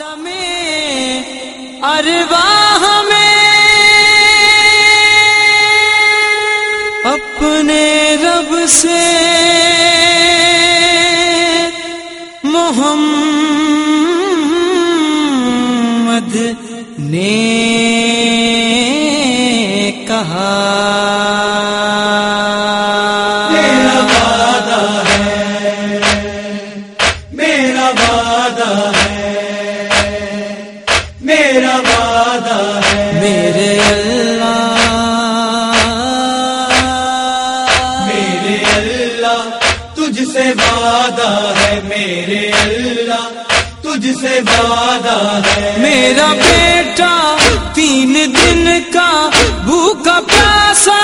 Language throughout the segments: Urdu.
عالم ارواح میں اپنے رب سے محمد نے کہا۔ سے وعدہ ہے میرے اللہ تجھ سے وعدہ ہے میرا بیٹا تین دن کا بھوکا پیاسا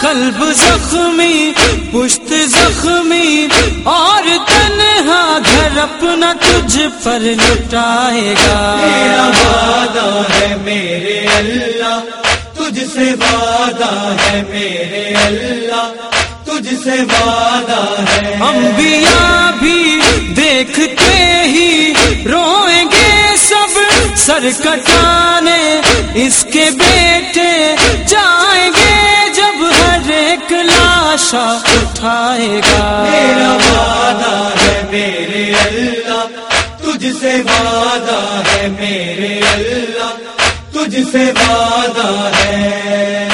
قلب زخمی پشت زخمی اور تنہا گھر اپنا تجھ پر لٹائے میرا گا وعدہ ہے میرے اللہ تجھ سے وعدہ ہے میرے اللہ تجھ سے وعدہ ہے۔ انبیاء بھی دیکھتے ہی روئیں گے سب۔ سر کٹانے اس کے بیٹے جائیں گے جب ہر ایک لاشا اٹھائے میرا گا وعدہ ہے میرے اللہ تجھ سے وعدہ ہے میرے اللہ تجھ سے وعدہ ہے۔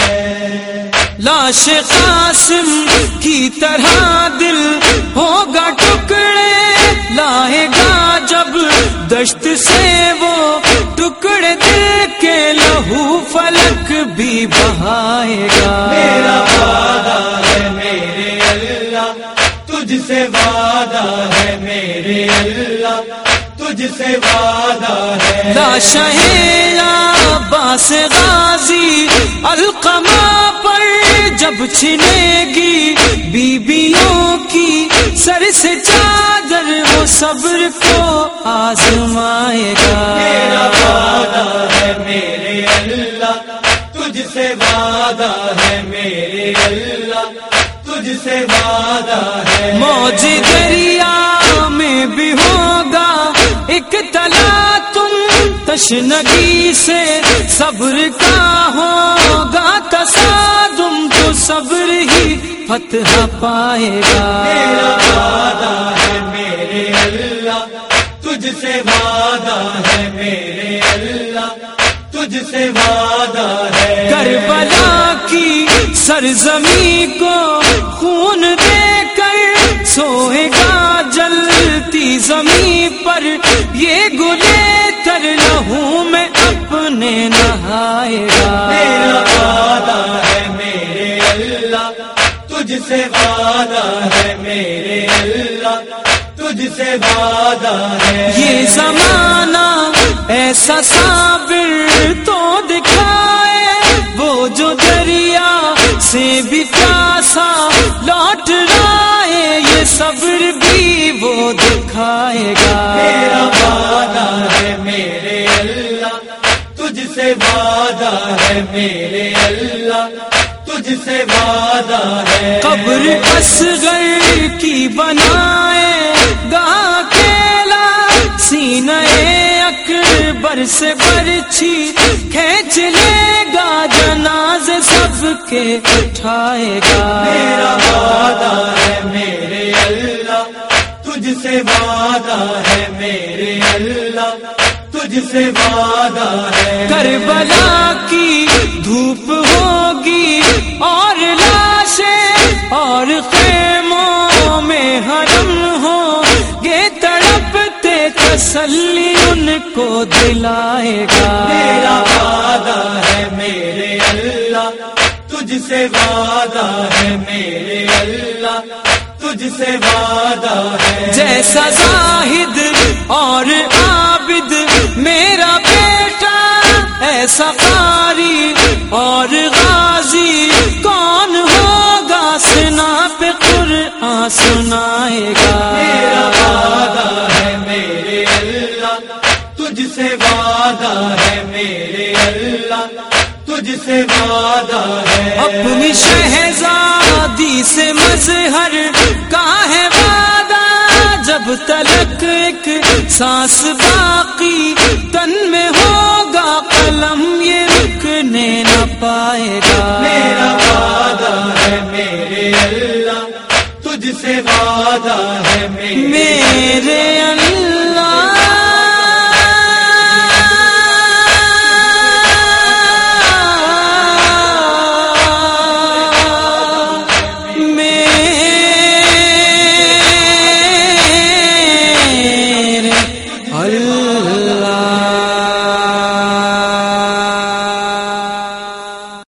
لاش قاسم کی طرح دل ہوگا ٹکڑے لائے گا جب دشت سے وہ ٹکڑے دل کے لہو فلک بھی بہائے میرا گا وعدہ ہے میرے اللہ تجھ سے وعدہ ہے میرے اللہ تجھ سے وعدہ ہے۔ لاش باس غازی القما پر جب چھنے گی بیبیوں کی سر سے چادر وہ صبر کو آزمائے میرا گا وعدہ ہے میرے اللہ تجھ سے وعدہ ہے میرے اللہ تجھ سے وعدہ ہے۔ موج دریا میں بھی ہوگا ایک تلا تم تشنگی سے صبر کا ہوگا۔ فتح پائے میرا گا۔ وعدہ ہے میرے اللہ تجھ سے وعدہ ہے میرے اللہ تجھ سے وعدہ ہے کربلا کی سرزمی کو خون دے کر سوئے گا جلتی زمین پر یہ گلے تجھ سے وعدہ ہے میرے اللہ تجھ سے وعدہ ہے۔ یہ زمانہ ایسا صابر تو دکھائے وہ جو دریا سے بھی پیاسا لوٹ رہا ہے یہ صبر بھی وہ دکھائے میرا گا وعدہ ہے میرے اللہ تجھ سے وعدہ ہے میرے اللہ سے وعدہ ہے۔ قبر اصغر کی بنائے گا اکیلا سینہ اکبر سے برچھی کھینچ لے گا جناز سب کے اٹھائے میرا گا وعدہ ہے میرے اللہ تجھ سے وعدہ ہے میرے اللہ۔ تجھ سے وعدہ ہے۔ کربلا کی دھوپ ہوگی اور لاشیں اور خیموں میں حرم ہو یہ تڑپتے تسلی ان کو دلائے میرا گا وعدہ ہے میرے اللہ تجھ سے وعدہ ہے میرے اللہ تجھ سے وعدہ ہے۔ جیسا زاہد اور عابد میرا بیٹا ایسا قاری اور غازی کون ہوگا؟ سنا پہ قرآن سنائے میرا گا وعدہ ہے میرے اللہ تجھ سے وعدہ ہے میرے اللہ تجھ سے وعدہ ہے۔ اپنی شہزادی سے مظہر کا ہے وعدہ جب جب تلک ایک سانس نہ